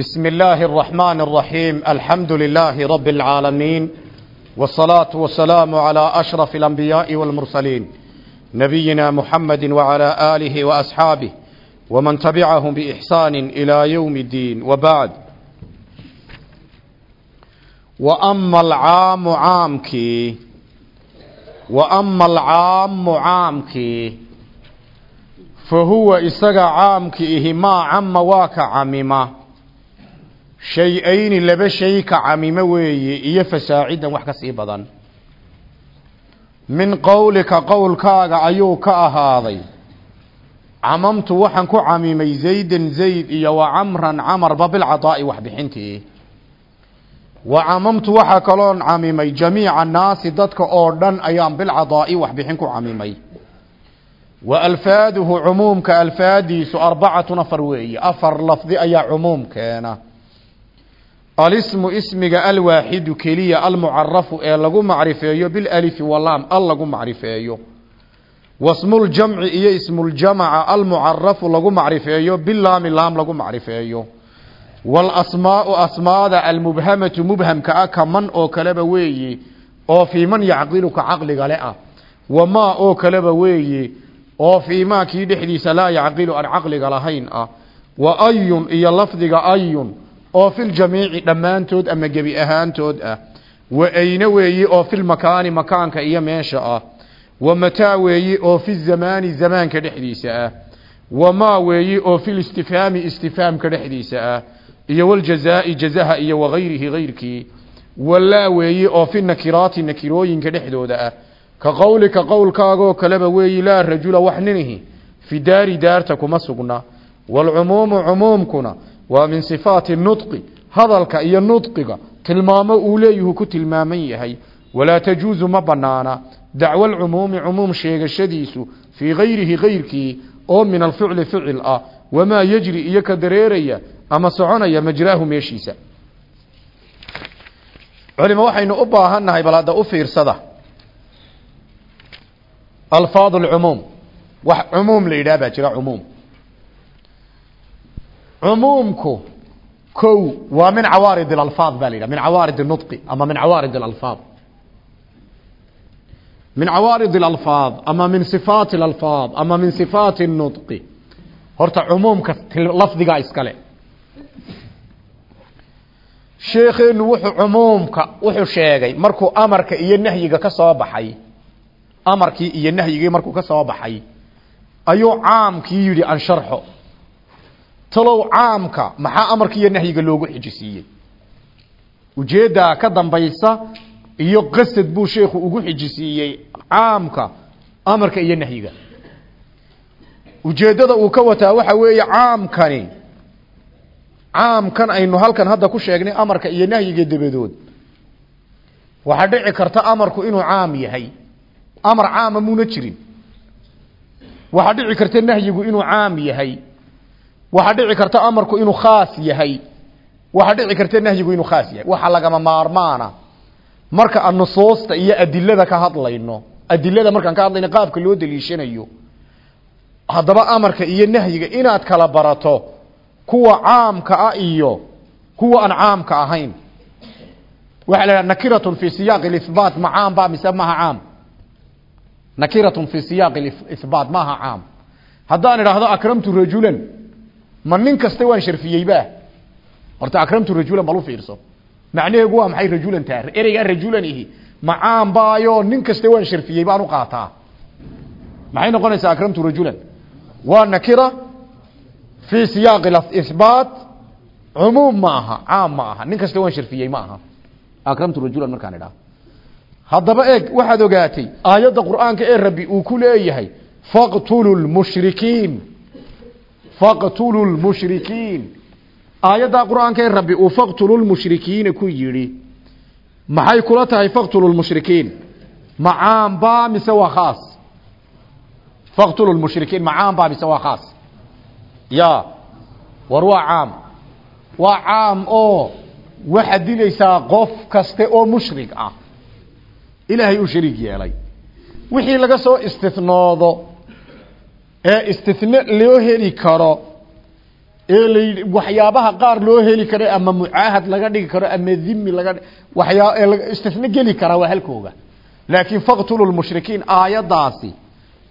بسم الله الرحمن الرحيم الحمد لله رب العالمين والصلاة والسلام على أشرف الأنبياء والمرسلين نبينا محمد وعلى آله وأصحابه ومن تبعهم بإحسان إلى يوم الدين وبعد وأما العام عامك وأما العام عامك فهو إسقى عامك إهما عم واك عمما shay-ayni laba shay ka camimo weeye iyo fasaacidan wax ka sii badan. Min qowlika qowlkaaga ayuu ka ahaaday. Camamtu waxaan ku camimay zaydan zayd iyo wa camran camarba bilcadaa'i waxbixintii wa camamtu waxaa kaloon camimay jamiica annaasi dadka oo dhan ayaan bilcadaa'i waxbixin ku camimay. Wa alfaaduhu cumuumka alfaadiisu arbacatun afar weeye. Afar lafdi ayaa cumuum keena alismu ismiga alwaaxidu keliya almucarafu ee lagu macrifeeyo bilalifi walaam al lagu macrifeeyo. Wasmuljamci iyo ismuljamaca almucarafu lagu macrifeeyo bilaami laam lagu macrifeeyo. Walasmaau asmaada almubhamatu mubhamka ah ka man oo kaleba weeye oo fii man yacqiluka caqliga le ah. Wamaa oo kaleba weeye oo fii maa kii dhexdiisa laa yacqilu aan caqliga lahayn ah. Wa ayun iyo lafdiga ayun oo filjamiici dhammaantood ama gebi ahaantood ah. Wa ayne weeyi oo filmakaani makaanka iyo meesha ah. Wa mataa weeyi oo fi zamaani zamaanka dhexdiisa ah. Wamaa weeyi oo filistifhaami istifhaamka dhexdiisa ah. Iyo waljazaa'i jazaha iyo wagayrihi gayrkii walaa weeyi oo fi nakiraati nakirooyinka dhexdooda ah. Ka qowlika qowlkaagoo kaleba weeyi laa rajula wax ninihi. Fi daari daarta kuma sugna. Waalcumuumu cumuumkuna waa min sifaati nudqi hadalka iyo nudqiga tilmaamo uu leeyuhu ku tilmaaman yahay. Walaa tajuusu ma banaana dacwo alcumuumi cumuum sheegashadiisu fii gayrihi gayrkii oo min alficli ficil ah. Wamaa yejri iyo ka dareeraya ama soconaya majraahu meeshiisa. Culimo waxaynu u baahannahay bal hadda u fiirsada. Alfaad alcumuum wax cumuum la yidhaha baa cumuumku kow waa min cawaarid اlalfaad ba la yidhaha min cawaarid الnudqi ama min cawaarid اlalfaad min cawaarid اlalfaad ama min sifaati اlalfaad ama min sifaati الnudqi horta cumuumka lafdigaa iskale sheekeenu wuxuu cumuumka wuxuu sheegay markuu amarka iyo nahyiga ka soo baxay amarkii iyo nahyigii markuu ka soo baxay ayuu caamkii yidhi ansharxo talow caamka maxaa amarka iyo nahyiga loogu xijisiiyey? Ujeeddaa ka dambaysa iyo qasad buu sheekhu ugu xijisiiyey caamka amarka iyo nahyiga. Ujeeddada uu ka wataa waxa weeye caamkani caamkan aynu halkan hadda ku sheegnay amarka iyo nahyiga dabadood. Waxaa dhici karta amarku inuu caam yahay amar caama muuna jirin. Waxaa dhici karta nahyigu inuu caam yahay waxaa dhici karta amarku inuu khaas yahay. Waxaa dhici karta nahyigu inuu khaas yahay. Waxa lagama maarmaana. Marka aan nusuusta iyo adilada ka hadlayno adilada markaan ka hadlayno qaabka loo daliishanayo haddaba amarka iyo nahyiga inaad kala barato kuwa caamka ah iyo kuwa aan caamka ahayn. Waxaa la idhaha nakiratun fi siyaaqi lihbaat ma ba mise maha caam? Nakiratun fi siyaaqi ihbaat maaha caam. Haddaan idhaahdo akramtu rajulan ma nin kasta waan sharfiyeyba horta akramtu rajulan bal u fiirso. Macnaheegu waa maxay rajulan taa ereygaa rajulan ihi. Ma caam baayo nin kasta waan sharfiyey baan u qaataa. Maxay noqonaysaa akramtu rajulan? Waa nakira fii siyaaqi ihbaat cumuum ma aha caam ma aha. Nin kasta waan sharfiyey ma aha. Akramtu rajulan markaan idhaho haddaba eeg waxaad ogaatay aayadda qur'aanka ee rabbi uu ku leeyahay faqtulu lmushrikiin faqtulu lmushrikiin. Aayaddaa qur'aanka ee rabbi uu faqtulu lmushrikiina ku yidhi. Maxay kula tahay faqtulu lmushrikiin? Ma caam baa mise waa khaas? Faqtulu lmushrikiin ma caam baa mise waa khaas? Ya war waa caam. Waa caam oo waxaad dilaysaa qof kaste oo mushrig ah. Ilaahay uu shariig yeelay. Wixii laga soo istinoodo ee istine loo heli karo ee waxyaabaha qaar loo heli karo ama mucaahad laga dhigi karo ama dhimi laga waxyaa ee istisna geli kara waa halkooga. Laakiin faqtulu lmushrikiin aayadaasi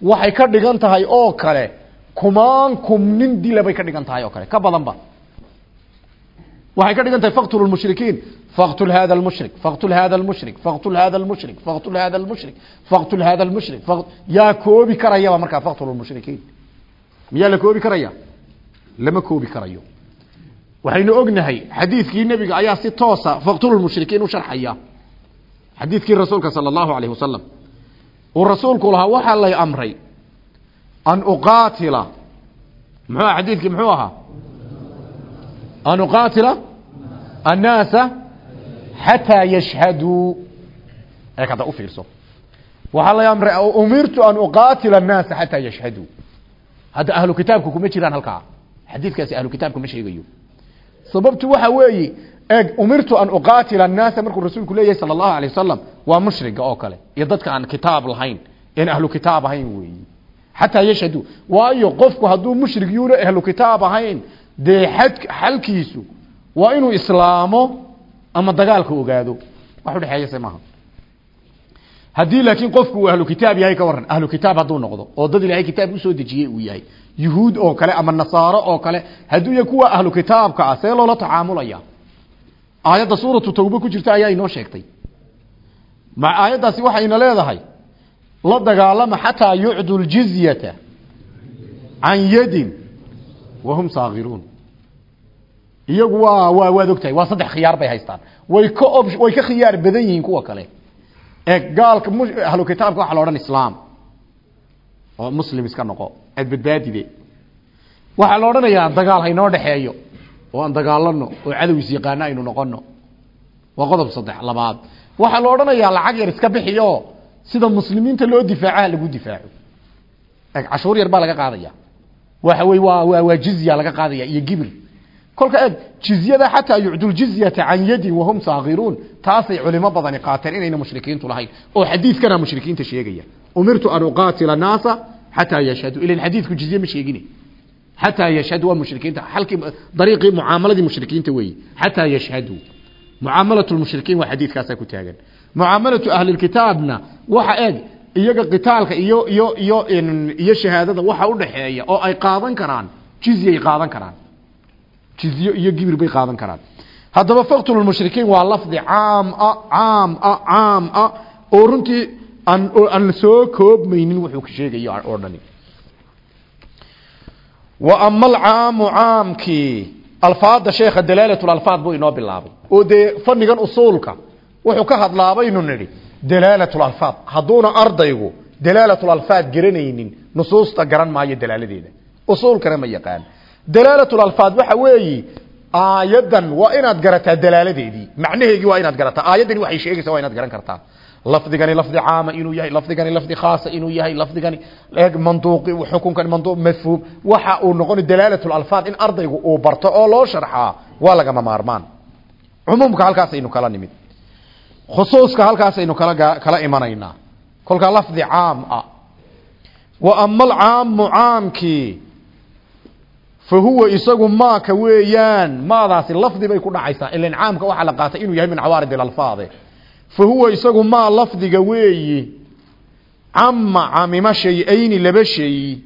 waxay ka dhigan tahay oo kale kumaan kum nin dila bay ka dhigan tahay oo kale ka badanba waxay ka dhigan tahay faqtulu lmushrikiin. Faqtul hada lmushrik. Faqtul hada lmushrik. Faqtul hada lmushrik. Faqtul hada lmushrik. Faqtul hada lmushrik. Yaa koobi karayaba markaa faqtulu lmushrikiin. Miyaa la koobi karaya? Lama koobi karayo. Waxaynu ognahay xadiidkii nebiga ayaa si toosa faqtulu lmushrikiin u sharxaya. Xadiidkii rasuulka sala allahu alayh wasalam uu rasuulku lahaa waxaa lay amray an uqaatila. Muxuu xadiidkii? Muxuu ahaa an uqaatila annaasa xataa yashhaduu ee kada u fiirso waxaa lay amray umirtu an uqaatila annaasa xataa yashhaduu hadda ahlu kitaabku kuma jiraan halkaa xadiidkaasi ahlu kitaabka ma sheegayo sababtu waxa weeye eeg umirtu an uqaatila annaasa markuu rasuulku leeyahay sala allahu alay wasalam waa mushriga oo kale iyo dadka aan kitaab lahayn een ahlu kitaab ahayn weeyi xataa yashhaduu waayo qofku hadduu mushrig yuuna ahlu kitaab ahayn dee xalkiisu waa inuu islaamo ama dagaalka ogaado. Wax udhexeeya se maaha. Haddii laakiin qofku uu ahlu kitaab yahay ka waran ahlu kitaab hadduu noqdo oo dad ilaahay kitaab u soo dejiyey uu yahay yuhuud oo kale ama nasaaro oo kale hadduu yahay kuwa ahlu kitaabka ah see loola tacaamulaya aayadda suuratu tawbe ku jirta ayaa inoo sheegtay. Ma aayaddaasi waxayna leedahay la dagaalama xataa yucdu ljizyata can yadin wahum saakiruun iyagu waa waa waad ogtahay waa saddex khiyaar bay haystaan. Way ka way ka khiyaar badan yihiin kuwa kale. Ee gaalka ahlu kitaabka waxa la odhan islaam. Oo muslim iska noqo aad badbaadide. Waxaa la odhanayaa dagaal haynoo dhexeeyo oo aan dagaalano oo cadows yaqaano aynu noqono waa qodob saddex labaad. Waxaa la odhanayaa lacag yar iska bixiyo sida muslimiinta loo difaacaha lagu difaaco. Cashuur yar baa laga qaadaya. Waxa wey waa waa jizya laga qaadaya iyo gibir kolka eeg jizyada xataa yucdu ljizyata can yadin wahum saakiruun taasay culimo badani qaateen inayna mushrikiintu lahayn. Oo xadiidkana mushrikiinta sheegaya. Umirtu an uqaatila naasa xataa yashhadu. Ilan xadiidku jizye ma sheegine xataa yashhadu waa mushrikiinta. Halkii dariiqii mucaamaladii mushrikiinta weeye xataa yashhadu. Mucaamalatu lmushrikiin waa xadiidkaasaa ku taagan. Mucaamalatu ahli lkitaabna waxa eeg iyaga qitaalka iyo iyo iyo iyo shahaadada waxa udhaxeeya oo ay qaadan karaan jizyay qaadan karaan jizyo iyo gibir bay qaadan karaan. Haddaba faqtulu lmushrikiin waa lafdi caam a caam a caam a oo runtii aan soo koobmaynin wuxuu ka sheegayo oo dhani. Wa ama alcaamu caamkii alfaada sheekha dalaalat lalfaad buu inoo bilaabay oo dee fanigan usuulka wuxuu ka hadlaabaynu nidhi dalaalat lalfaad hadduuna ardaygu dalaalat lalfaad garanaynin nusuusta garan maayo dalaaladeeda. Usuulkana ma yaqaan dalaalat lalfaad waxa weeyi aayadan waa inaad garataa dalaaladeedii. Macnaheegii waa inaad garataa. Aayaddani waxay sheegaysaa waa inaad garan kartaa. Lafdigani lafdi caama inuu yahay lafdigani lafdi khaasa inuu yahay lafdigani eeg manduuqi xukunkan manduuq mafhuum. Waxa uu noqon dalaalatul alfaad in ardaygu uu barto oo loo sharxaa waa lagama maarmaan. Cumuumka halkaasaynu kala nimid. Khusuuska halkaasaynu kala kala imanaynaa kolkaa lafdi caam ah. Wa ama alcaamu caamkii huwa isagu maaka weeyaan. Maadaasi lafdi bay ku dhacaysaa. Ilan caamka waxaa la qaatay inuu yahay min cawaarid alalfaade fa huwa isagu maa lafdiga weeyi. Cama camima shay-ayni laba shay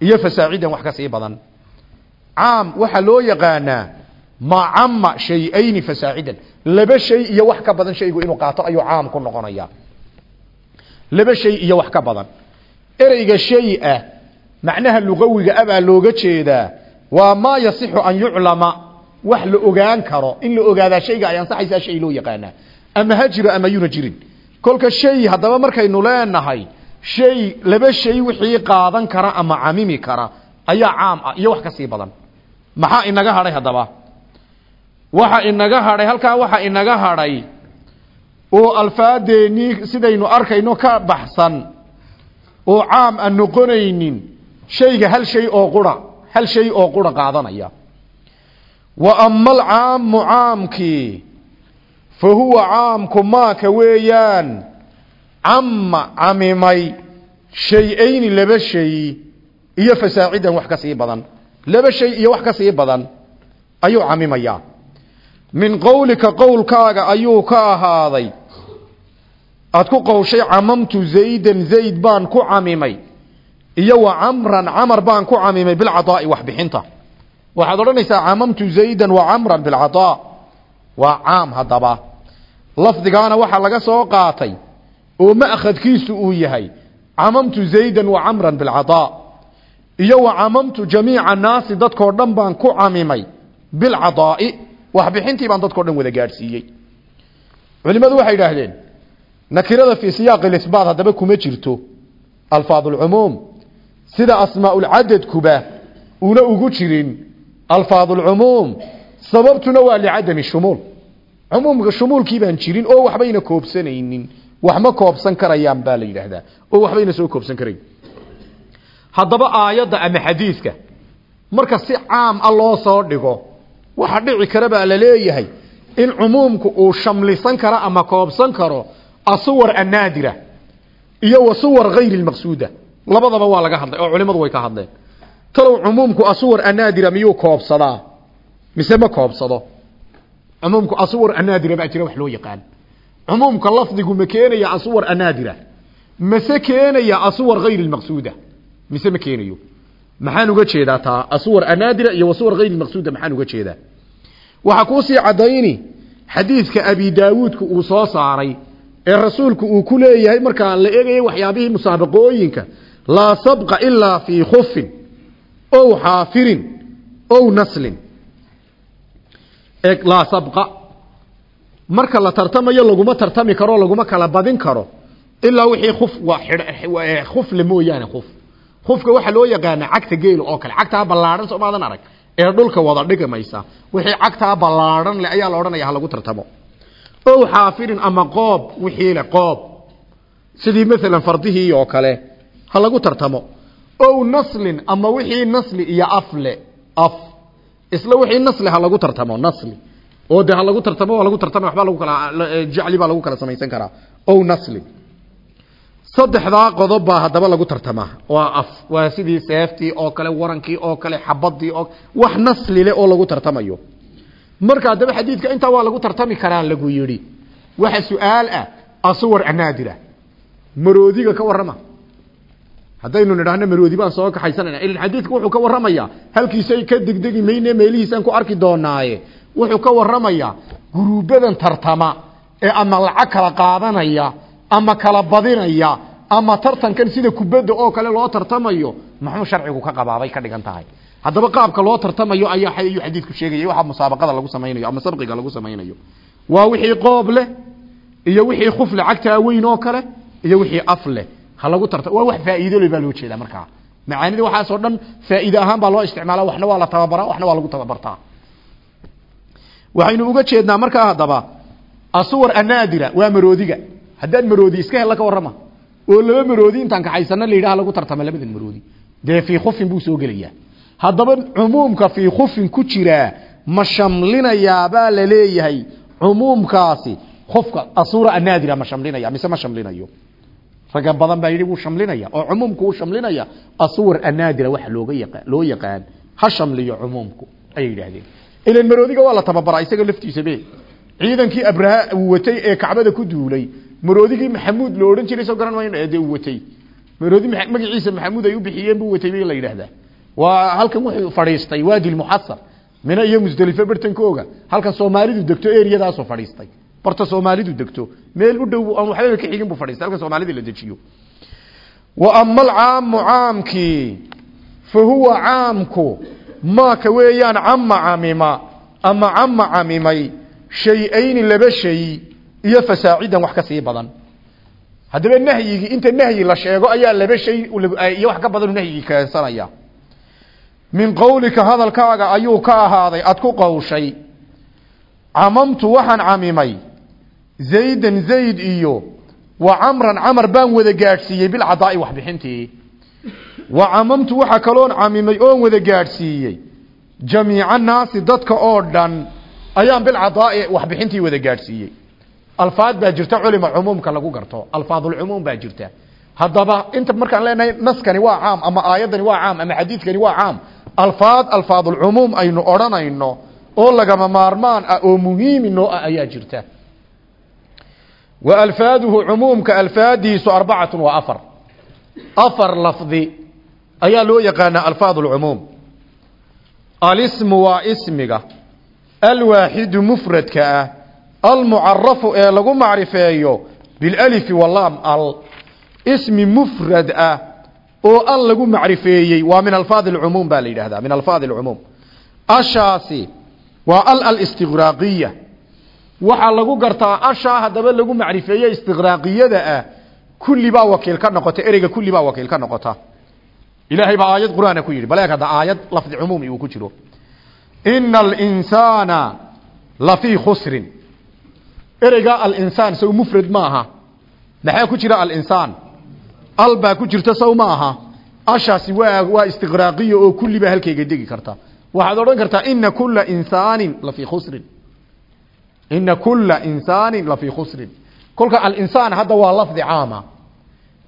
iyo fasaacidan wax ka sii badan. Caam waxaa loo yaqaanaa ma cama shay-ayni fasaacidan laba shay iyo wax ka badan shaygu inuu qaato ayuu caam ku noqonaya. Laba shay iyo wax ka badan. Ereyga shay ah macnaha lugawiga abaa looga jeedaa waa maa yasixu an yuclama wax la ogaan karo. In la ogaadaa shayga ay ansaxaysaa shay loo yaqaanaa. Ama ha jiro ama yuna jirin. Kolka shay haddaba markaynu leenahay shay laba shay wixii qaadan kara ama camimi kara ayaa caam ah iyo wax ka sii badan. Maxaa inaga hadhay haddaba? Waxa inaga hadhay halkaa waxa inaga hadhay oo alfaadeenii sidaynu arkayno ka baxsan oo caam aan noqonaynin shayga hal shay oo qura hal shay oo qura qaadanaya. Wa ama alcaamu caamkii fa huwa caamku maaka weeyaan cama camimay shay-ayni laba shay iyo fasaacidan wax ka sii badan. Laba shay iyo wax ka sii badan ayuu camimayaa min qowlika qowlkaaga ayuu ka ahaaday aad ku qowshay camamtu zaydan zayd baan ku camimay iyo wa camran camar baan ku camimay bilcadaa'i waxbixinta. Waxaad odhanaysaa camamtu zaydan wa camran bilcadaa waa caam haddaba. Lafdigaana waxaa laga soo qaatay oo ma'khadkiisu uu yahay camamtu zaydan wa camran bilcadaa iyo wa camamtu jamiica naasi dadkoo dhan baan ku camimay bilcadaa'i. Waxbixintii baan dadkao dhan wada gaadhsiiyey. Culimmadu waxay idhaahdeen nakirada fii siyaaqi lisbaat haddaba kuma jirto. Alfaadulcumuum sida asmaaulcadadkuba una ugu jirin alfaadulcumuum sababtuna waa licadami shumuul. Cumuumka shumuulkii baan jirin oo waxbayna koobsanaynin wax koobsan karayaan baa la yidhaahdaa oo waxbayna soo koobsan karayn. Haddaba aayadda ama xadiidka marka si caam a loo soo dhigo waxa dhici kara baa la leeyahay in cumuumku uu shamlisan karo ama koobsan karo asuwar annaadira iyo wa suwar hayri labadaba waa laga hadlay oo culimadu way ka hadleen. Talow cumuumku asuwar annaadira miyuu koobsadaa? Mise ma koobsado? Cumuumku asuwar annaadira baa jira wax loo yaqaan. Cumuumka lafdigu ma keenaya asuwar annaadira mase keenaya asuwar hayri lmaqsuuda mise ma keenayo? Maxaan uga jeedaa taa? Asuwar annaadira iyo wasuwar hayri lmaqsuuda maxaan uga jeedaa? Waxaa kuusii caddayni xadiidka abi daawuudka uu soo saaray ee rasuulku uu ku leeyahay markaa la eegayay waxyaabihii musaabaqooyinka laa sabqa ilaa fii khufin ow xaafirin ow naslin. Laa sabqa. Marka la tartamayo laguma tartami karo laguma kala badin karo ilaa wixii khuf waa khufle mooyaane khuf. Khufka waxaa loo yaqaanaa cagta geela oo kale. Cagtaa ballaadhan soo maadan arag. Ee dhulka wada dhigamaysa wixii cagtaa ballaadhan leh ayaa la odhanaya ha lagu tartamo. Ow xaafirin ama qoob wixii le qoob. Sidii maalan fardihii oo kale ha lagu tartamo. Ow naslin ama wixii nasli iyo afle. Af. Isla wixii nasli ha lagu tartamo nasli. Oo de ha lagu tartamo waa lagu tartama waxbaa lagu kala jacli baa lagu kala samaysan karaa. Ow nasli. Saddexdaa qodob haddaba lagu tartamaa waa af. Waa sidii seeftii oo kale warankii oo kale xabadii oo wax nasli leh oo lagu tartamayo. Marka haddaba xadiidka intaa waa lagu tartami karaa lagu yidhi waxa su'aal ah asuwar anaadira maroodiga ka warrama haddaynu nidhaahno maroodi baan soo kaxaysanayna ilan xadiidka wuxuu ka warramayaa halkiisay ka degdegi mayne meelihiisaan ku arki doonaaye. Wuxuu ka warramayaa guruubadan tartama ee ama lacag kala qaadanaya ama kala badinaya ama tartankan sida kubadda oo kale loo tartamayo muxuu sharcigu ka qabaabay ka dhigan tahay. Haddaba qaabka loo tartamayo ayaa ayuu xadiidku sheegayay waxa musaabaqada lagu samaynayo ama sabqiga lagu samaynayo waa wixii qoob leh iyo wixii khufle cagtaa weyn oo kale iyo wixii af leh ha lagu tarta. Waa wax faa'iido leh baa loo jeedaa markaa. Macaanida waxaasoo dhan faa'iide ahaan baa loo isticmaalaa waxna waa la tababaraa waxna waa lagu tababartaa. Waxaynu uga jeednaa markaa haddaba asuwar anaadira waa maroodiga. Haddaan maroodi iska hella ka warrama oo laba maroodi intaan kaxaysana la yidhaha lagu tartama labadan maroodi. Dee fii khufin buu soo gelayaa. Haddaba cumuumka fii khufin ku jiraa ma shamlinayaa baa la leeyahay cumuumkaasi. Khufka asuura anaadira ma shamlinaya mise ma shamlinayo raga badan baa yidhi wuu shamlinaya. Oo cumuumku wuu shamlinaya. Asuwar anaadira waxa looga yaqaan loo yaqaan ha shamliyo cumuumku ayay yidhaahdeen. Ilan maroodiga waa la tababaraa isaga laftiisa be ciidankii abraha uu watay ee kacbada ku duulay maroodigii maxamuud lo odhan jiray soo garan maayo dee uu watay. Maroodi magaciisa maxamuud ay u bixiyeen buu watay bay la yidhaahdaa. Waa halkan wuxuu fadhiistay waadi lmuxasar mina iyo barta soomaalidu degto. Meel u dhow aan waxbaba ka xigin buu fadhiistay halkan soomaalida la dejiyo wa ama alcaamu caamkii fa huwa caamku maaka weeyaan cama camima ama cama camimay shay-ayni laba shay iyo fasaacidan wax ka sii badan. Haddaba nahyigii inta nahyi la sheego ayaa laba shay iyo wax ka badanu nahyigii keensanaya. Min qowlika hadalkaaga ayuu ka ahaaday aad ku qowshay camamtu waxaan camimay zaydan zayd iyo wa camran camar baan wada gaadhsiiyey bilcadaa'i waxbixintii. Wa camamtu waxa kaloon camimay oon wada gaadhsiiyey. Jamiica naasi dadka oo dhan ayaan bilcadaa'i waxbixintii wada gaadhsiiyey. Alfaad baa jirta culima cumuumka lagu garto. Alfaadulcumuum baa jirta. Haddaba inta markaan leenahay naskani waa caam ama aayaddani waa caam ama xadiidkani waa caam. Alfaad alfaadulcumuum aynu odhanayno oo lagama maarmaan ah wa alfaaduhu cumuumka alfaadiisu arbacatun waa afar. Afar lafdi ayaa loo yaqaanaa alfaad alcumuum alismu waa ismiga alwaaxidu mufradka ah almucarafu ee lagu macrifeeyo bilalifi walaam al. Ismi mufrad ah oo al lagu macrifeeyey waa min alfaad alcumuum baa la yidhaahdaa min alfaad alcumuum ashaasi waa al alistiqraaqiya waxaa lagu gartaa ashaa haddaba lagu macrifeeye istiqraaqiyada ah. Kulli baa wakiil ka noqota ereyga kulli baa wakiil ka noqota. Ilaahay baa aayad qur'aana ku yidhi baleeg hadda lafdi cumuumi uu ku jiro. Ina alinsaana lafii khusrin. Ereygaa alinsaan sow mufrad ma aha. Maxaa ku jira alinsaan al baa ku jirta sow ma aha. Ashaasi waa waa istiqraaqiya oo kulli baa halkayga degi karta. Waxaad odhan kartaa ina kula insaanin lafii khusrin ina kula insaanin lafii khusrin. Kolka alinsaan hadda waa lafdi caama.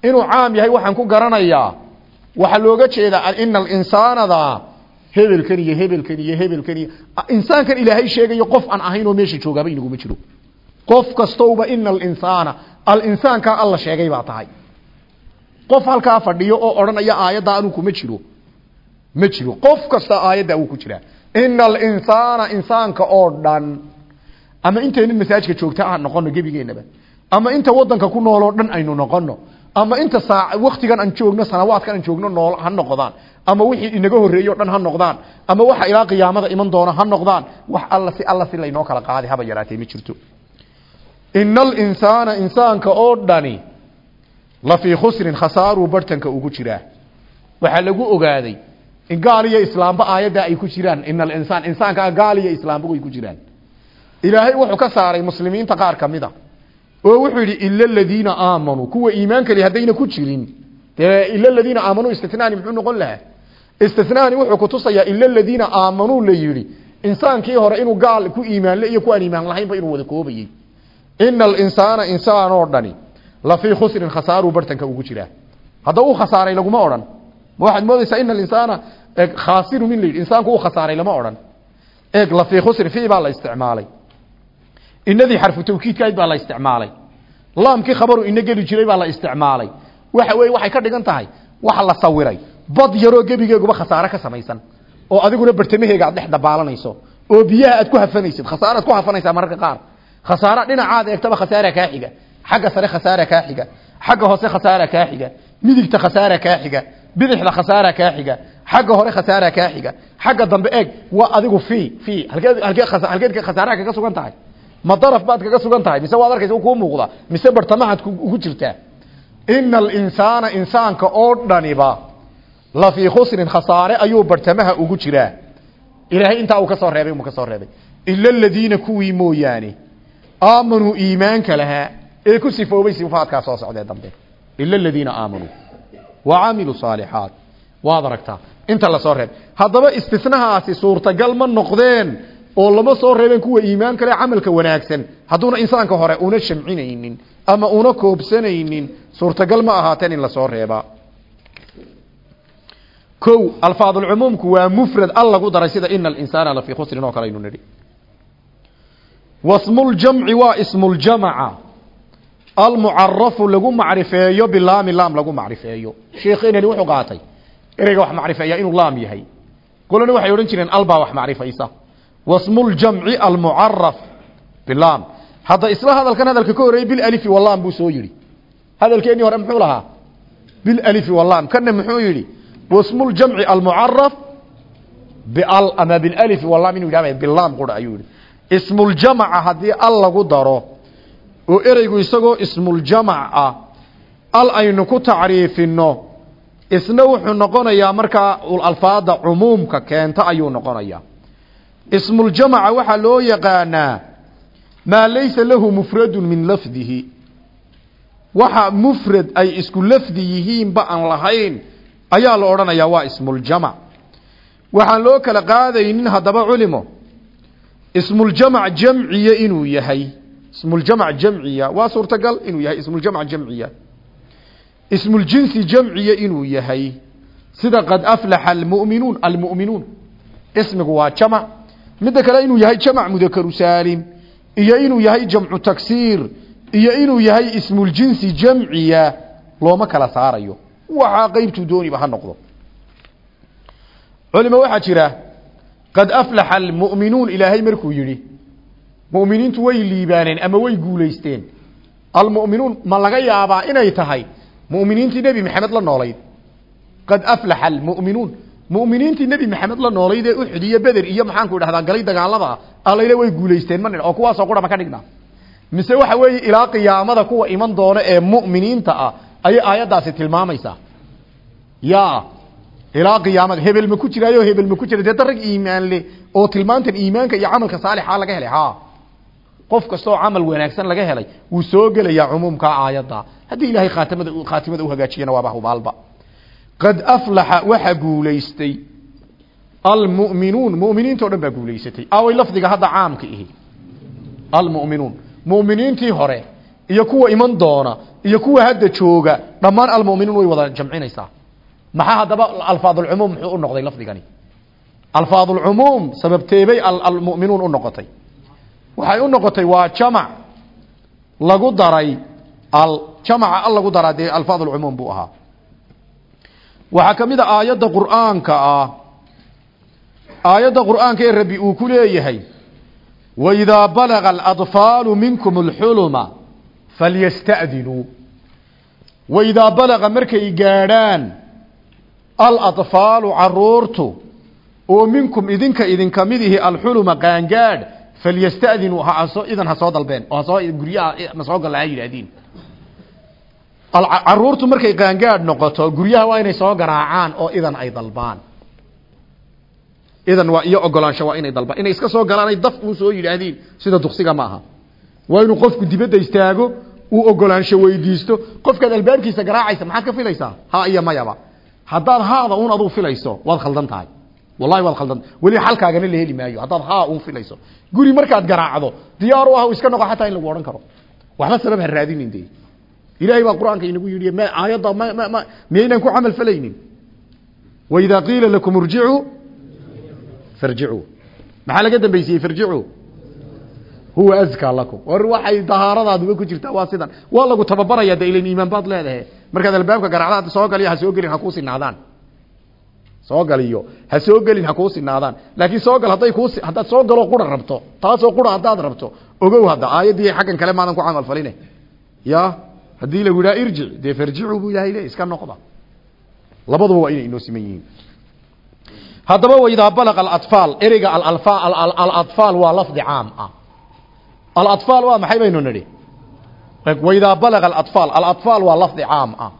Inuu caam yahay waxaan ku garanayaa waxaa looga jeedaa ina alinsaanada hebelkan iyo hebelkan iyo hebelkan iyo insaankan ilaahay sheegayo qof aan ahayn oo meesha joogaaba inaguma jiro. Qof kastowba ina alinsaana alinsaankaa alla sheegay baa tahay. Qof halkaa fadhiyo oo odhanaya aayaddaa anuu kuma jiro. Ma jiro. Qof kasta aayaddaa wuu ku jiraa ina alinsaana insaanka oo dhan ama intaynin masaajka joogta ha noqono gebigeenaba ama inta wadanka ku nooloo dhan aynu noqono ama inta saa waktigan aan joogno sanawaadkan aan joogno nool ha noqdaan. Ama wixii inaga horeeyo dhan ha noqdaan. Ama waxa ilaa qiyaamada iman doona ha noqdaan. Wax alla si alla si laynoo kala qaaday haba yaraatee ma jirto. Ina alinsaana insaanka oo dhani la fii khusrin khasaaruu bartanka ugu jiraa waxaa lagu ogaaday in gaal islaamba aayadda ay ku jiraan. Ina alinsaan insaankaa gaal iyo way ku jiraan ilaahay wuxuu ka saaray muslimiinta qaar ka mid a oo wuxuu yidhi ila aladiina aamanuu kuwa iimaanka li haddayna ku jirin. Dee ila aladiina aamanuu istinaani muxuu noqon lahaa? Istinaani wuxuu kutusayaa ila aladiina aamanuu la yidhi. Insaankii hore inuu gaal ku iimaanle iyo ku aan iimaan lahaynba inuu wada koobayey. Ina alinsaana insaan oo dhani la fii khusrin khasaaruu bartanka ugu jiraa hadda uu khasaaray laguma odhan. Waxaad moodaysaa ina alinsaana khaasiru min la yidhi. Insaanku uu khasaaray lama odhan. Eeg la fii khusrin fii baa la isticmaalay inadii xarfu tawkiidkayd baa la isticmaalay. Laamkii khabaru ina geli jiray baa la isticmaalay. Waxa weeye waxay ka dhigan tahay waxa la sawiray. Bad yaroo gebigeeguba khasaare ka samaysan. Oo adiguna bartamaheega aad dhex dabaalanayso. Oo biyaha aad ku hafanaysid. Khasaare aad ku hafanaysaa mararka qaar. Khasaare dhinacaad eegtaba khasaara kaa xiga. Xagga sare khasaara kaa xiga. Xagga hoose khasaara kaa xiga. Midigta khasaara kaa xiga. Bidixda khasaara kaa xiga. Xagga hore khasaara kaa xiga. Xagga dambe eeg waa adigu fi fi halkeed halkeed khasaaraha kaga sugan tahay ma daraf baad kaga sugan tahay mise waad arkaysa kuu muuqda mise bartamahaad ugu jirtaa ina alinsaana insaanka oo dhaniba la fii khusrin khasaare ayuu bartamaha ugu jiraa. Ilaahay intaa uu ka soo reebay uma ka soo reebay. Ila aladiina kuwii mooyaane aamanuu iimaanka lahaa ee ku sifoobay sifaadkaa soo socdee dambe. Ila aladiina aamanuu wa camiluu saalixaat waad aragtaa inta la soo reebay haddaba istinahaasi suurtagal ma noqdeen oo lama soo reebeen kuwa iimaan kale camalka wanaagsan. Hadduuna insaanka hore una shamcinaynin ama una koobsanaynin suurtagal ma ahaateen in la soo reebaa ko alfaadulcumuumku waa mufrad al lagu daray sida ina alinsaana lafii khusrin oo kale aynu nidhi. Wasmuljamci waa ismuljamaca almucarafu lagu macrifeeyo bilaami laam lagu macrifeeyo. Sheekeenani wuxuu qaatay ereyga wax macrifeeya inuu laam yahay. Qolana waxay odhan jireen albaa wax macrifaysa wasmuljamci almucaraf bilaam. Hadda isla hadalkan hadalka ka horeeyey bilalifi walaam buu soo yidhi. Hadalkeennii hore muxuu lahaa? Bilalifi walaam kana muxuu yidhi? Wasmuljamci almucaraf bial ama bilalifi walaam inuu yidhahda bilaam qura ayuu yidhi. Ismuljamaca haddii al lagu daro oo ereygu isagoo ismuljamac ah al aynu ku tacriifino isna wuxuu noqonayaa markaa alfaada cumuumka keenta ayuu noqonayaa ismuljamaca waxaa loo yaqaanaa maa laysa lahu mufradun min lafdihi. Waxa mufrad ay isku lafdi yihiinba aan lahayn ayaa la odhanayaa waa ismuljamac. Waxaan loo kala qaadaynin haddaba culimo. Ismuljamac jamciya inuu yahay. Ismuljamac jamciya waa suurtagal inuu yahay ismuljamac jamciya. Ismuljinsi jamciya inuu yahay. Sida qad aflaxa almu'minuun almu'minuun. Ismigu waa jamac midda kale inuu yahay jamac mudakaru saalim iyo inuu yahay jamcu taksiir iyo inuu yahay ismuljinsi jamciya looma kala saarayo. Waxaa qeybtuu dooniba ha noqdo. Culimo waxaa jira qad aflaxa almu'minuun ilaahay markuu yidhi mu'miniintu way liibaaneen ama way guulaysteen. Almu'minuun ma laga yaabaa inay tahay mu'miniintii nebi maxamed la noolayd. Qad aflaxa almu'minuun mu'miniintii nebi maxamed la noolayd ee uxud iyo beder iyo maxaanku idhahdaa galay dagaalada allayla way guulaysteen ma nidha oo kuwaasoo qura ka dhigna. Mise waxa weeye ilaa qiyaamada kuwa iman doona ee mu'miniinta ah ayay aayaddaasi tilmaamaysaa. Ya ilaa qiyaamada hebel ma ku jiraayo hebel ma ku jira dee darag iimaan leh oo tilmaantan iimaanka iyo camalka saalixa laga helay ha qof kastoo camal wanaagsan laga helay wuu soo gelayaa cumuumka aayadda. Haddii ilaahay khaatimada khaatimada u hagaajiyana waaba hubaalba qad aflaxa waxa guulaystay almu'minuun. Mu'miniinta o dhan baa guulaysatay. Away lafdiga hadda caamka ihi. Almu'minuun. Mu'miniintii hore iyo kuwa iman doona iyo kuwa hadda jooga dhammaan almu'minuun way wada jamcinaysaa. Maxaa haddaba alfaadulcumuum muxuu u noqday lafdigani? Alfaadulcumuum sababteebay almu'minuun u noqotay. Waxay u noqotay waa jamac lagu daray al jamaca al waxaa ka mid a aayadda qur'aanka ah. Aayadda qur'aanka ee rabbi uu ku leeyahay. Waidaa balaga aladfaalu minkum alxuluma falyasta'dinuu waidaa balaga markay gaadhaan aladfaalu caruurtu oo minkum idinka idinka mid ihi alxuluma qaangaadh falyasta'dinuu hasoo idan ha soo dalbeen oo hasoo guryaha ma soo galla ha caruurtu markay qaangaadh noqoto guryaha waa inay soo garaacaan oo idan ay dalbaan. Idan waa iyo ogolaansho waa inay dalbaan. Inay iska soo galaanay daf uu soo yidhaahdeen sida duksiga maaha waa inuu qofku dibadda istaago uu ogolaansho weydiisto qofkaad albaabkiisa garaacaysa maxaad ka filaysaa? Ha iyo mayaba haddaad haada un aduu filayso waad khaldan tahay. Wallahi waad khaldan. Weli xalkaagana la heli maayo. Haddaad haa un filayso. Guri markaad garaacdo diyaar u ah iska noqo xataa in lagu odhan karo. Waxba sabab ha raadinin dee ilaahay baa qur'aanka inagu yidhi ma aayadda ma ma ma miyaynaan ku camal falaynin. Waidaa qiila lakum irjicuu farjicuu maxaa laga dambaysiyey farjicuu huwa azkaa lakum. War waxay dahaaradaadiba ku jirtaa waa sidan. Waa lagu tababaraya de ilan iimaan baad leedahay. Markaad albaabka garacda soo galiyo ha soo gelin ha kuu sinaadaan soo galiyo. Ha soo gelin ha kuu sinaadaan laakiin soo gal hadday kuu haddaad soo galoo qura rabto. Taasoo qura haddaad rabto. Ogow hadda aayaddii xaggan kale maadan ku camal faline. Ya haddii lagu yidhaha irjic dee farjicuu buu ilahay le iska noqda. Labaduba waa inay inoo siman yihiin. Haddaba waidaa balaqa alatfaal ereyga aladfaal waa lafdi caam ah. Aladfaal waa maxay baynu nidhi? Waidaa balaga aladfaal aladfaal waa lafdi caam ah.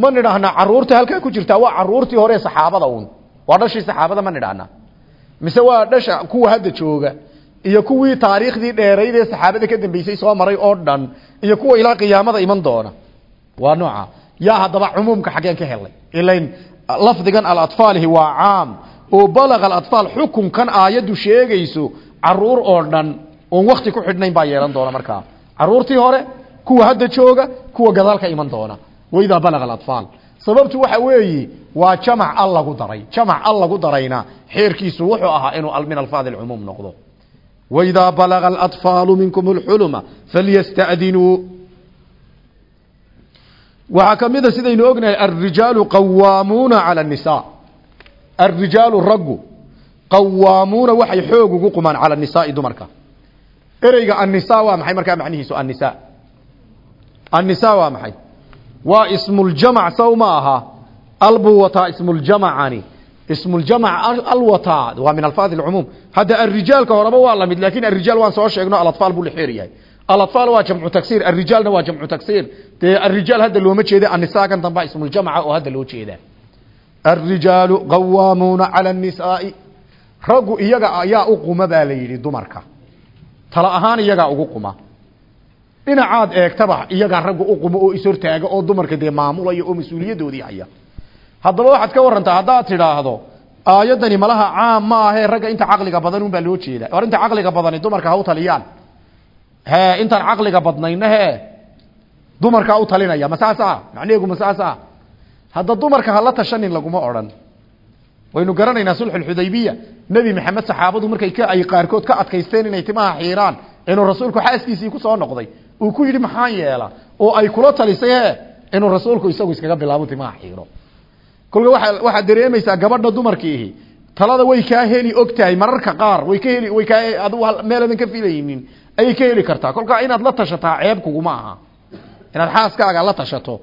Ma nidhahnaa carruurta halkaa ku jirtaa waa caruurtii hore saxaabada un waa dhashii saxaabada ma nidhahnaa mise waa dhasha kuwa hadda jooga iyo kuwii taariikhdii dheerayd ee saxaabada ka dambeysay soo maray oo dhan iyo kuwa ilaa qiyaamada iman doona. Waa nooca. Yaa haddaba cumuumka xaggeen ka helay. Ilain lafdigan aladfaalihi waa caam. Oo balaga aladfaal xukunkan aayaddu sheegayso carruur oo dhan oon wakti ku xidhnayn baa yeelan doona markaa caruurtii hore kuwa hadda jooga kuwa gadaal iman doona. Waidaa balaga aladfaal sababtu waxa weeyi waa jamac al daray. Jamac al darayna xeerkiisu wuxuu ahaa inuu min alfaadi alcumuum noqdo waidaa balaga aladfaalu minkum alxuluma falyasta'dinuu waxaa ka mid a sidaynu ognahay alrijaalu qawaamuuna cala annisaa alrijaalu raggu qawaamuuna waxay xoog ugu qumaan cala annisaai dumarka ereyga annisa waa maxay markaa macnihiisu annisa annisa waa maxay waa ismuljamac saw ma aha albuu wataa ismuljamacani min alfaadi alcumuum hadda alrijaalka horeba waa la mid laakiin alrijaal waan soo sheegno aladfaal buu la xeer yahay. Aladfaal waa jamcu taksiir alrijaalna waa jamcu taksiir. Dee alrijaal hadda looma jeeda annisa kan dambaa ismuljamaca oo hadda loo jeedaa alrijaalu qawaamuuna cala annisaai. Raggu iyaga ayaa u quma baa la yidhi dumarka. Tala ahaan quma. Eegtaba iyagaa ragga u qumo oo ishortaaga oo dumarka dee maamulaya oo mas'uuliyadoodii haya haddaba waxaad ka warantaa haddaad tidhaahdo aayaddani malaha caam ma ahee ragga inta caqliga badan unbaa loo jeeda or inta caqliga badani dumarka ha u taliyaan. He intaan caqliga badnayna he dumarkaa u talinaya ma macnaheegu ma saasa hadda dumarka hala tashanin laguma odhan. Waynu garanaynaa sulxulxudaybiya nebi maxamed saxaabadu markay ka ay qaarkood ka adkaysteen inay timaha xiiraan inuu rasuulku xaaskiisii ku soo noqday uu ku yidhi maxaan yeela oo ay kula talisay he inuu rasuulku isagu iskaga bilaabo timaha xiiro kolka waxaad dareemaysaa gabadha dumarkiihi. Talada way kaa heli ogtahay mararka qaar way ka heli way kaa adigu meeladan ka filaynin ayay ka heli kartaa. Kolkaa inaad la tashataa ceeb kuguma aha. Inaad xaaskaaga la tashato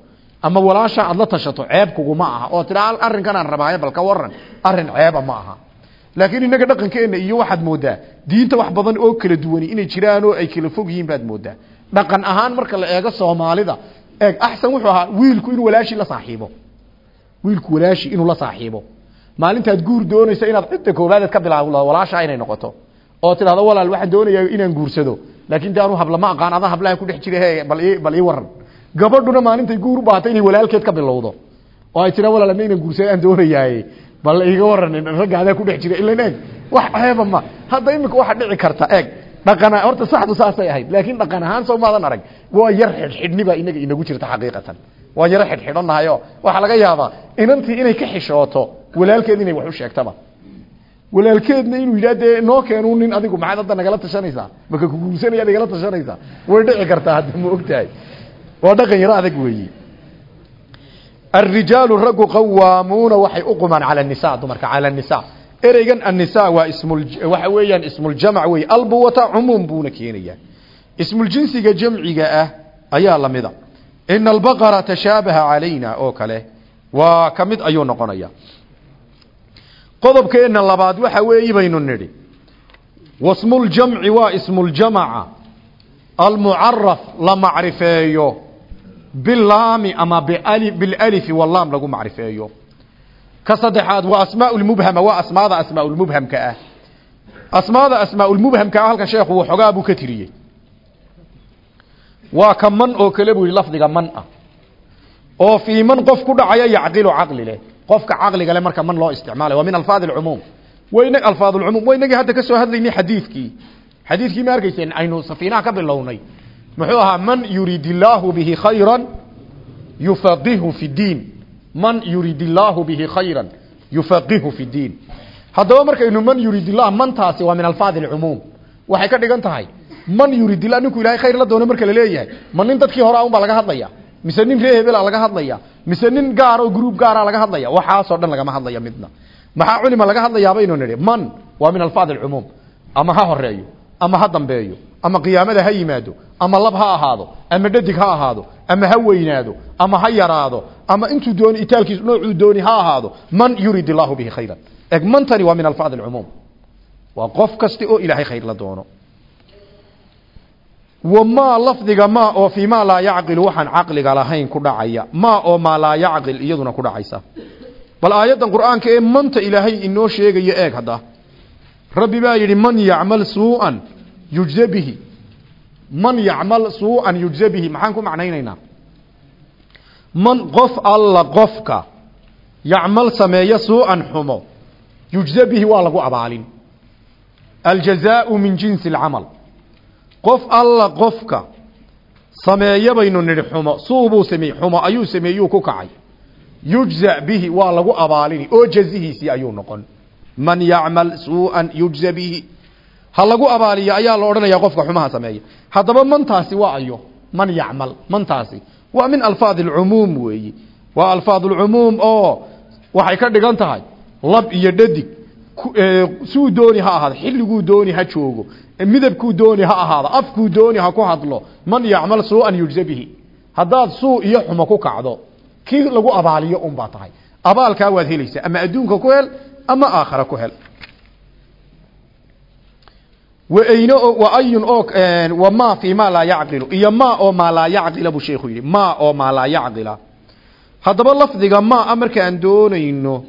ama walaasha aad la tashato ceeb kuguma aha. Oo tiraa arrinkanaan rabaayo bal ka waran arrin ceeba ma aha. Laakiin innaga dhaqankeenna iyo waxaad moodaa diinta wax badan oo kala duwani inay jiraan oo ay kala fog yihiin baad moodaa. Dhaqan ahaan marka la eego soomaalida eeg axsan wuxuu ahaa wiilku inuu walaashi la saaxiibo wiilku walaashi inuu la saaxiibo. Maalintaad guur doonaysa inaad cidda koobaad ka bilaawdo walaasha inay noqoto. Oo tidhahdo walaal waxaan doonayaa inaan guursado. Laakiin de anu habla ma aqaan adaa hablaha ku dhex jira he bal bal ii waran gabadhuna maalintay guur u baahatay inay walaalkeed ka bilowdo. Oo ay tiraa walaal ma inaan guursado aan doonayaaye bal iga waran ragga adaa ku dhex jira ilan eeg wax ceeba ma hadda imika waxa dhici karta eeg. Dhaqana horta saxdu saasay ahayd laakiin dhaqan ahaan soo maadan arag. Waa yar xidhxidhniba inaga inagu jirta xaqiiqatan waa yaro xidhxidhannahayo waxaa laga yaabaa inantii inay ka xishooto walaalkeed inay wax u sheegtaba. Walaalkeedna inuu yidhaha dee noo keenu nin adigu maxaad hadda nagala tashanaysaa? Maka kuguursanaya ad igala tashanaysaa? Way dhici kartaa hadda ma ogtahay. Waa dhaqan yaro adag weeye arijaalu raggu qawaamuuna waxay u qumaan cala anisa dumarka cala anisa ereygan annisa waa waxa weeyaan ismuljamac wey albuwata cumuum buuna keenayaa. Ismuljinsiga jamciga ah ayaa lamida ina albaqara tashaabaha calayna oo kale waa ka mid ayuu noqonaya qodobkeenna labaad waxa weeyi baynu nidhi wasmuljamci waa ismuljamaca almucaraf la macrifeeyo bilaami ama bilalifi walaam lagu macrifeeyo ka saddexaad waa asmaaulmubhama waa asmaada asmaaulmubhamka ah asmaada asmaaulmubhamka ah halkan sheekhu waxoogaa buu ka tiriyey waa ka man oo kale buu yihi lafdiga man ah. Oo fii man qof ku dhacaya yacqilu caqli leh. Qofka caqliga leh marka man loo isticmaalay. Waa min alfaad alcumuum wayn alfaad alcumuum waa inagii hadda ka soo hadlaynay xadiidkii. Xadiidkii ma arkayseen aynu safiinaha ka bilownay. Muxuu ahaa man yurid illaahu bihi khayra yufaqihu fi diin. Man yurid illaahu bihi khayra yufaqihu fi diin. Haddaba markaynu man yurid illah mantaasi waa min alfaad waxay ka dhigan tahay man yurid illah ninku ilaahay khayr la doono marka la leeyahay. Ma nin dadkii hore unbaa laga hadlaya mise nin ree hebela laga hadlaya mise nin gaar oo gruub gaara laga hadlaya waxaasoo dhan lagama hadlaya midna. Maxaa culima laga hadlayaabaynu nidhi man waa min alfaad alcumuum. Ama ha horeeyo ama ha dambeeyo ama qiyaamada ha yimaado ama lab ha ahaado ama dhadig ha ahaado ama ha weynaado ama ha yaraado ama intuu dooni itaalkiis noocuu dooni ha ahaado man yurid illaahu bihi khayran. Eg mantani waa min alfaad alcumuum. Waa qof kasta oo ilaahay khayr la doono wamaa lafdiga maa oo fii maa laa yacqilu waxaan caqliga lahayn ku dhacaya. Maa oo maa laa yacqil iyaduna ku dhacaysa. Bal aayaddan qur'aanka ee manta ilaahay inoo sheegayo eeg hadda. Rabbi baa yidhi man yacmal suu'an yujza bihi man yacmal suu'an yujza bihi maxaan ku macnaynaynaa? Man qof alla qofka yacmal sameeyo suu'an xumo yujza bihi waa lagu abaalin. Aljazaau min jinsi alcamal qof alla qofka sameeyo baynu nidhi xumo suu buu sameeyey xumo ayuu sameeyuu ku kacay. Yujza bihi waa lagu abaalini oo jazihiisii ayuu noqon. Man yacmal suu'an yujza bihi. Ha lagu abaaliyo ayaa la odhanayaa qofka xumaha sameeya. Haddaba mantaasi waa ayo man yacmal mantaasi. Waa min alfaad alcumuum weeyi. Waa alfaad alcumuum oo waxay ka dhigan tahay lab iyo dhadig suu dooni ha ahaado xilliguu dooni ha joogo midabkuu dooni ha ahaado afkuu dooni ha ku hadlo man yacmal suu'an yujza bihi. Haddaad suu iyo xumo ku kacdo kii lagu abaaliyo un baa tahay. Abaalkaa waad helaysaa ama adduunka ku hel ama aakhara ku hel. Wayn waayun oo wamaa fii maa laa yacqilu iyo maa oo maa laa yacqila buu sheekhu yidhi maa oo maa laa yacqila. Haddaba lafdiga maa markaan doonayno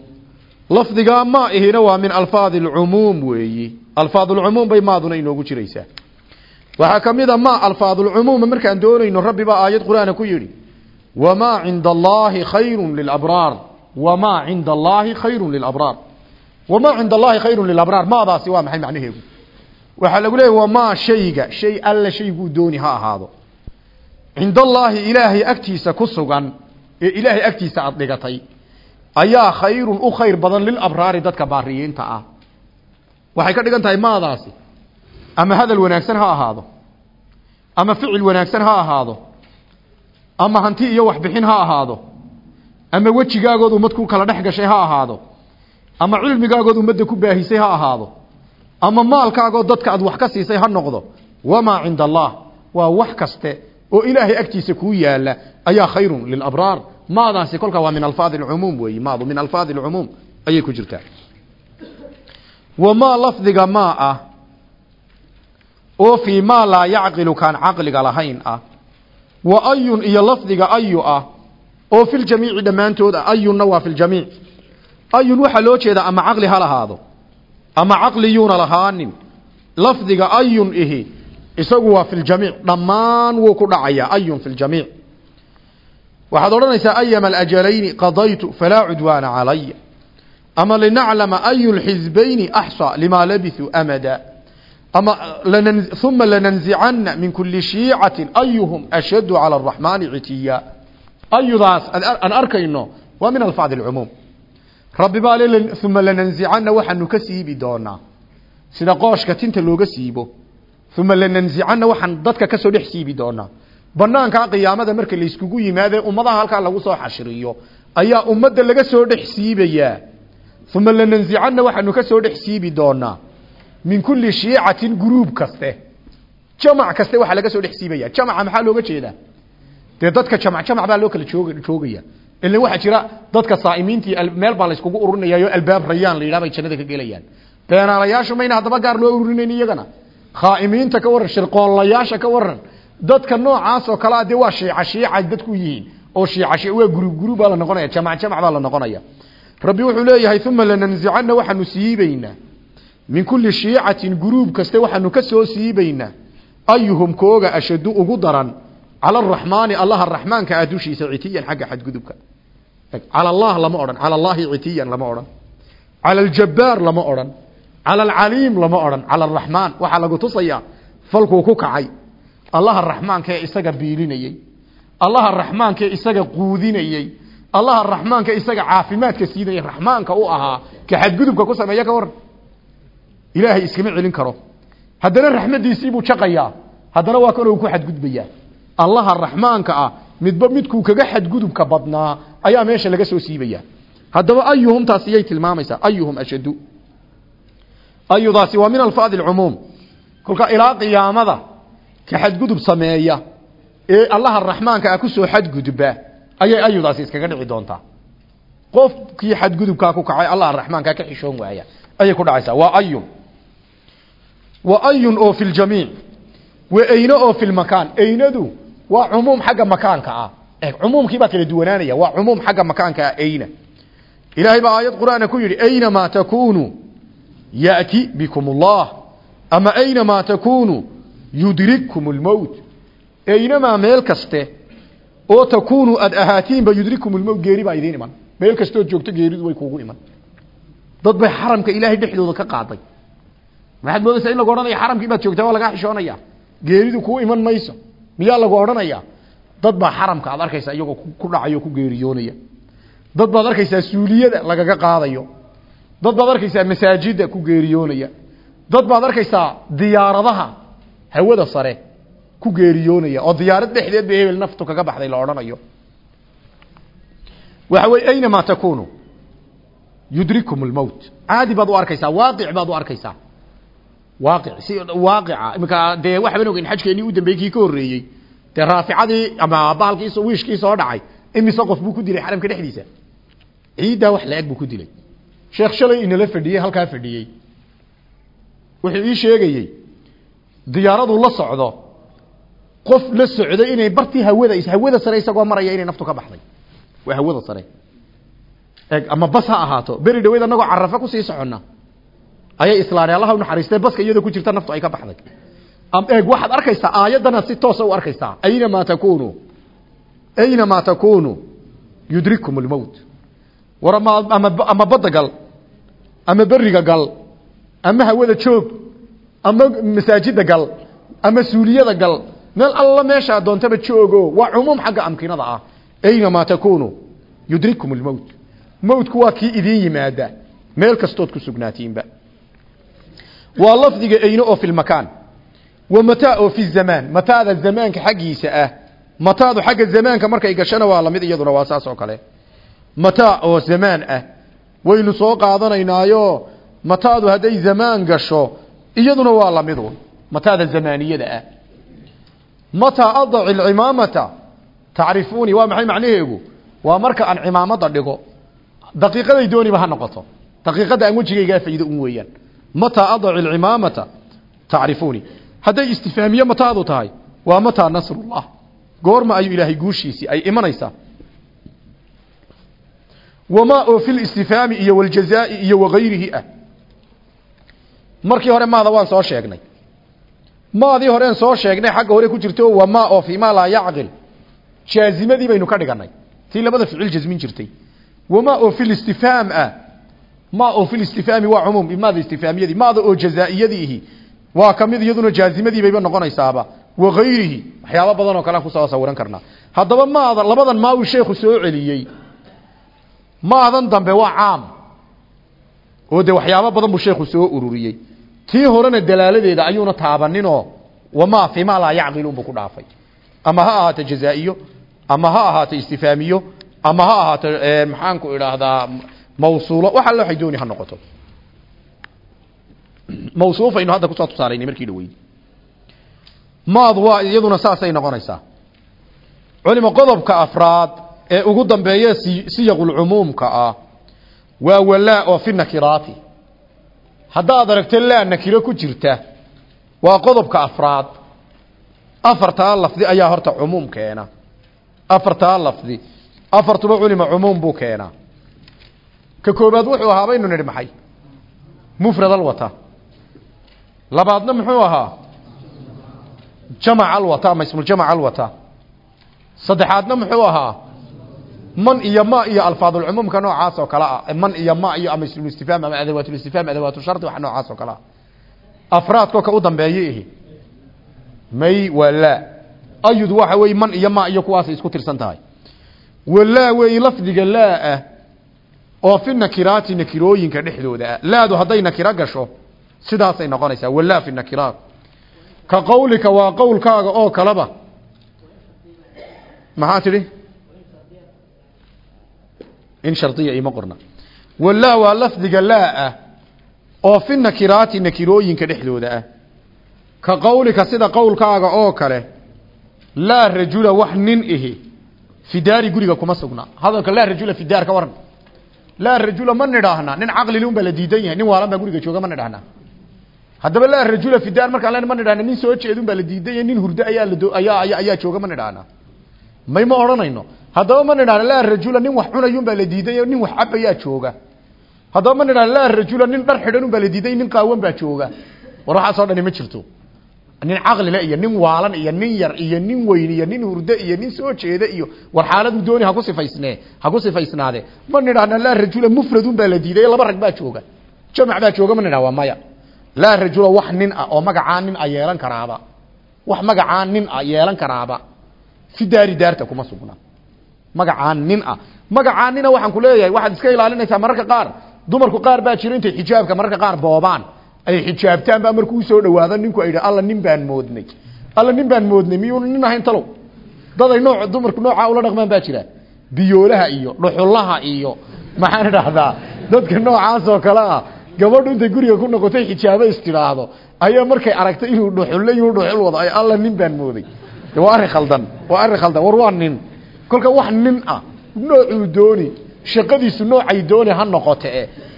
lafdigaa maa ihina waa min alfaadi alcumuum weeyi alfaad alcumuum bay maaduna inoogu jiraysaa. Waxaa ka mid a maa alfaadulcumuuma markaan doonayno rabbi baa aayad qur'aana ku yidhi wamaa cinda allaahi khayrun lilabraar. Wamaa cinda allaahi khayrun lilabraar. Wamaa cinda allaahi khayrun lilabraar. Maadaasi waa maxay macnaheedu? Waxaa lagu leeyahy wamaa shayga. Shay alla shayguu dooni ha ahaado. Cinda allaahi ilaahay agtiisa ku sugan ee ilaahay agtiisa aad dhigatay ayaa khayrun u khayr badan lilabraari dadka baariyiinta ah waxay ka dhigan tahay maadaasi. Ama hadal wanaagsan ha ahaado. Ama ficil wanaagsan ha ahaado. Ama hanti iyo waxbixin ha ahaado. Ama wejigaagood ummad ku kala dhex gashay ha ahaado. Ama cilmigaagood ummadda ku baahisay ha ahaado. Ama maalkaagood dadka aad wax ka siisay ha noqdo. Wamaa cinda allah waa wax kaste oo ilaahay agtiisa kuu yaalla ayaa khayrun lilabraar maadaasi kolkaa waa min alfaadi alcumuum weeyi. Maadu min alfaadi alcumuum ayay ku jirtaa wamaa lafdiga maa ah. Oo fii maa laa yacqilu kaan caqliga lahayn ah. Wa ayun iyo lafdiga ayu ah. Oo fi ljamiici dhammaantood ah ayunna waa fi ljamiic ayun waxaa loo jeedaa ama caqli ha lahaado. Ama caqliyuuna lahaanin. Lafdiga ayun ihi isagu waa fi ljamiic dhammaan wuu ku dhacayaa ayun fi ljamiic waxaad odhanaysaa ayama alajalayni qadaytu falaa cudwaana calaya ama linaclama ayu lxisbayni axsa limaa labisuu amada. Ama uma lananzicana min kuli shiicatin ayuhum ashaddu cala araxmaani citiya ayudaas aan arkayno waa min alfaadi alcumuum rabbi baa le uma lananzicana waxaanu ka siibi doonaa. Sida qooshka tinta looga siibo. Uma lananzicana waxaan dadka ka soo dhex siibi doonaa. Banaankaa qiyaamada marka layskugu yimaade ummadaha halkaa lagu soo xashiriyo ayaa ummadda laga soo dhex uma lananzicana waxaanu ka soo dhex siibi doonaa min kuli shiicatin gruub kaste jamac kaste waxaa laga soo dhex siibaya jamaca maxaa looga jeedaa dee dadka jamac jamac baa loo kala joog joogaya ilan waxaa jira dadka saa'imiintii meel baa layskugu ururinayaayo albaab rayaan la yidhaha bay jannada ka gelayaan beenaalayaashu mayna haddaba gaar loo ururinayn iyagana khaa'imiinta ka warran shirqoonlayaasha ka waran dadka noocaas oo kalea dee waa shiica shiica dadku yihiin oo shiica shi waa gurub gurub baa la noqonaya jamac jamac baa rabbi wuxuu leeyahay uma lananzicana waxaanu siibaynaa. Min kuli shiicatin guruub kaste waxaanu ka soo siibaynaa. Ayuhum kooga ashadu ugu daran. Cala araxmaani allaha raxmaanka ah dushiisa citiyan xagga xadgudubka. Cala allah lama odhan cala allaahi citiyan lama odhan. Cala aljabbaar lama odhan. Cala alcaliim lama odhan. Cala araxmaan waxaa lagu tusayaa falkuu ku kacay. Allaha raxmaankaee isaga biilinayey allaha raxmaankaee isaga quudinayey allaha raxmaanka isaga caafimaadka siinayay raxmaanka u ahaa ka xadgudubka ku sameeya ka waran ilaahay iskama celin karo. Haddana raxmadiisiibuu jaqayaa haddana waa kan uu ku xadgudbayaa allaha raxmaanka ah midba midkuu kaga xadgudubka badnaa ayaa meesha laga soo siibaya. Haddaba ayuhum taasi tilmaamaysaa. Ayuhum ashadu ayudaasi waa min alfaadi alcumuum kolka ilaa qiyaamada ka xadgudub sameeya. Ee allaha raxmaanka ah ku soo xadgudba ayay ayudaasi iskaga dhici doontaa. Qofkii xadgudubkaa ku kacay allaha raxmaankaa ka xishoon waaya. Ayay ku dhacaysaa. Waa ayun. Wa ayun oo fi ljamiic wa ayno oo fi lmakaan waa cumuum xagga makaanka ah. Cumuumkii baa kala duwanaanaya. Waa cumuum xagga makaanka ah ayna. Ilaahay baa aayad qur'aana ku yidhi aynamaa takuunuu ya'ti bikum allah ama aynamaa takuunuu yudrikkum lmowt aynamaa meel kaste oo takuunuu aada ahaatiinba yudrikkum lmowt geeri baa idiin iman. Meel kastood joogto geeridu way kuugu iman. Dad bay xaramka ilaahay dhexdooda ka qaaday. Maxaad moodaysaa in lagu odhanaya xaramkii baad joogtaa waa lagaa xishoonaya. Geeridu kuu iman mayso. Miyaa lagu odhanaya dad baa xaramka aad arkaysaa iyagoo ku dhacayo ku geeriyoonaya. Dad baad arkaysaa suuliyada lagaga qaadayo. Dad baad arkaysaa masaajida ku geeriyoonaya. Dad baad arkaysaa diyaaradaha hawada sare ku geeriyoonaya oo diyaarad dhexdeed ba hebel naftu kaga baxday la odhanayo. Waxa weye aynamaa takunu yudrikum lmowt caadi baad u arkaysaa waaqic baad u arkaysaa. Waaqic si waaqica. Iminka dee waxbaan ogeyn xajkeenii u dambeeyey kii ka horreeyey. Dee raaficadii ama bahalkii wiishkii soo dhacay imise qof buu ku dilay xaramka dhexdiisa? Ciiddaa wax la-eg buu ku dilay. Sheekh shalay inala fadhiyey halkaa fadhiyey. Wuxuu ii sheegayey diyaaraduu la socdo qof la socday inay bartii hawada hawada sare isagoo maraya inay naftu ka baxday. Waa hawada sare. Eg ama bas ha ahaato. Beri dhaweyd anagoo carafa ku sii soconna. Ayay islaani allaha u naxariistay baska iyadoo ku jirta naftu ay ka baxday. Eeg waxaad arkaysaa aayaddana si toosa u arkaysaa. Aynamaa takunu aynamaa takunu yudrikkum lmowt war ama ama ama badda ama beriga gal ama hawada joog ama masaajida gal ama suuliyada gal meel alla meeshaa doontaba joogo waa cumuum xagga amkinada ah. Aynamaa takuunu? Yudrikkum lmowt mowtku waa kii idiin yimaada. Meel kastood ku sugnaatiinba. Waa lafdiga ayno oo fi lmakaan wa mataa oo fi zamaan. Mataada zamaanka xaggiisa ah. Mataadu xagga zamaanka markay gashana waa la mid iyaduna waa saas oo kale. Mataa oo zamaan ah. Waynu soo qaadanaynaayo mataadu hadday zamaan gasho iyaduna waa lamidun mataada zamaaniyada ah mataa adaci alcimaamata tacrifuuni waa maxay macnaheegu? Waa marka aan cimaamada dhigo. Daqiiqaday dooniba ha noqoto. Daqiiqada aan wejigaygaa faydo un weeyaan. Mataa adaci alcimaamata tacrifuuni hadday istifaamiye mataadu tahay waa mataa nasrullah. Goorma ayuu ilaahay guushiisii ay imanaysaa. Wamaa oo fi listifaami iyo waljazaa'i iyo wagayrihi ah. Markii hore maada waan maadii horeen soo sheegnay xagga hore ku jirto waa maa oo fii maa laa yacqil. Jaazimadii baynu ka dhiganay. Tii labada ficil jasmin jirtay. Wamaa oo fi listifhaam ah. Maa oo fi listifhaami waa cumuum. Maada istifaamiyadii maada oo jazaa'iyadiihi waa ka mid iyaduna jaazimadii bayba noqonaysaaba. Wagayrihi waxyaaba badan oo kale aan ku soo sawiran karnaa. Haddaba maada labadan maa uu sheekhu soo celiyey. Maadan dambe waa caam. Oo de waxyaabo badan buu sheekhu soo ururiyey tii horena dalaaladeeda ayuuna taabaninoo wamaa fii maa laa yacqiluun buu ku dhaafay. Ama ha ahaato jazaa'iyo ama ha ahaato istifaamiyo ama ha ahaato maxaanku idhaahdaa mawsuulo wax alle waxay dooni ha noqoto. Mawsuufaynu hadda ku soo tusaalaynay markii dhaweyd. Maad waa iyaduna saasay noqonaysaa. Culimo qodobka afraad ee ugu dambeeye siyaqulcumuumka ah waa walaa oo fi nakiraati haddaad aragto laa nakiro ku jirta waa qodobka afraad. Afartaa lafdi ayaa horta cumuum keena. Afartaa lafdi afartuba culima cumuum buu keenaa ka koobaad wuxuu ahaa baynu nidhi maxay? Mufrad alwata. Labaadna muxuu ahaa? Jamac alwata ama ismuljamac alwata. Saddexaadna muxuu ahaa man iyo ma iyo alfaadulcumuumka noocaas oo kale ah. Man iyo ma iyo ama ismulistifhaam ama adawaatustifhaam adawaatushari wax noocaas oo kale ah. Afraadkoo ka u dambeeye ihi. May waa laa ayud waxa weeye man iyo ma iyo kuwaasay isku tirsan tahay. Walaa weeye lafdiga laa ah oo fi nakiraati nakirooyinka dhexdooda ah. Laadu hadday nakiro gasho sidaasay noqonaysaa walaa fi nakiraat. Ka qawlika waa qowlkaaga oo kaleba. Maxaa tidhi in shardiya ima qorna. Walaa waa lafdiga laa ah oo fi nakiraati nakirooyinka dhexdooda ah. Ka qawlika sida qowlkaaga oo kale laa rajula wax nin ihi fi daari guriga kuma sugna. Hadalka laa rajula fi daar ka waran. Laa rajula ma nidhaahna nin caqlili un baa la diidan yahay nin waalan baa guriga jooga ma nidhaahna. Haddaba laa rajula fi daar markaan len ma nidhahna nin soo jeedun baa la diidan yahay nin hurdo ayaa la ayaa ayaa jooga ma nidhaahna. May ma odhanayno haddaba ma nidhahna laa rajula nin wax cunayun baa la diidan yahay nin wax cabayaa jooga. Haddaba ma nidhahna laa rajula nin dhar xidhan un baa la diidan yahay nin qaawan baa jooga. War waxaasoo dhani ma jirto. Nin caqlile iyo nin waalan iyo nin yar iyo nin weyn iyo nin hurdo iyo nin soo jeeda iyo war xaaladu dooni haku sifaysne ha ku sifaysnaade. Ma nidhahna laa rajula mufradun baa la diiday laba rag baa jooga. Jamac baa jooga ma nidhah waa maya. Laa rajula wax nin ah oo magacaa nin a yeelan karaaba. Wax magacaa nin a yeelan karaaba. Fi daari daarta kuma sugna magacaa nin ah. Magacaa nina waxaan ku leeyahay waxaad iska ilaalinaysaa mararka qaar. Dumarku qaar baa jira intay xijaabka mararka qaar boobaan. Ay xijaabtaan baa markuu soo dhawaado ninku ay alla nin baan moodnay. Alla nin baan moodnay miyuuna nin ahayn talow? Daday nooc dumarku noocaa ula dhaqmaan baa jira. Biyoolaha iyo dhuxulaha iyo maxaan idhaahdaa. Dadka noocaas oo kale ah gabadhu intay guriga ku noqotay xijaabo istidhaahdo ayaa markay aragtay inuu dhuxulle inuu dhuxul wado ay alla nin baan mooday waa arrin khaldan waa arrin khaldan war waa nin kolka wax nin ah noocuu dooni shaqadiisu noocay dooni ha noqote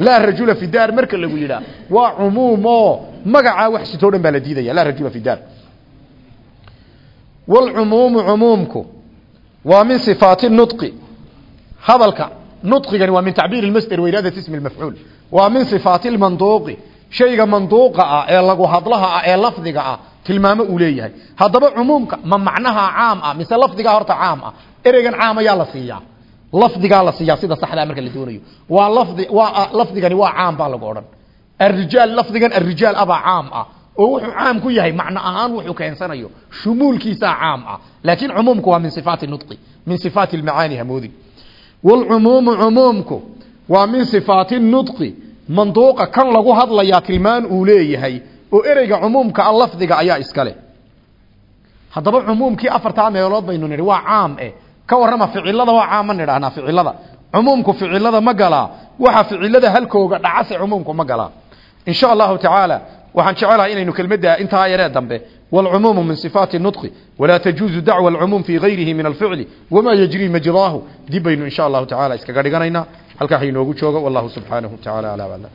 laa rajula fi daar marka lagu yidhaa waa cumuumo magacaa wax sitoo dhan baa la diidaya laa rajula fi daar. Walcumuumu cumuumku waa min sifaati nudqi hadalka nudqigani waa min tacbiir lmasder wiradat ismi lmafcuul waa min sifaati lmanduuqi shayga manduuqa ah ee lagu hadlaha ah ee lafdiga ah tilmaamo uu leeyahay. Haddaba cumuumka ma macnaha caam ah mise lafdigaa horta caam ah ereygan caam ayaa la siiyaa lafdigaa la siiyaa sida saxdaa marka la doonayo. Waa lafdi waa ah, lafdigani waa caam baa lagu odhan. Arijaal lafdigan arijaal abaa ah caam ah. Oo wuxuu caam ku yahay macno ahaan wuxuu keensanayo. Shumuulkiisaa caam ah. Laakiin cumuumku waa min sifaati nudqi min sifaati lmacaani hamoodi. Walcumuumu cumuumku waa min sifaati nudqi manduuqa kan lagu hadlayaa tilmaan uu leeyahay. Oo ereyga cumuumka a lafdiga ayaa iska leh. Haddaba cumuumkii afartaa meelood baynu nidhi waa caam eh ka warrama ficilada waa caam ma nidhahnaa ficilada cumuumku ficilada ma galaa waxa ficilada halkooga dhacase cumuumku ma galaa in sha allahu tacaala waxaan jecelahay inaynu kelmadda intaa yaree dambe والعموم من صفات النطق ولا تجوز دعوى العموم في غيره من الفعل وما يجري مجراه دي بين إن شاء الله تعالى اسكا غدغنينا halka xay noogu jooga wallahu subhanahu wa ta'ala ala wala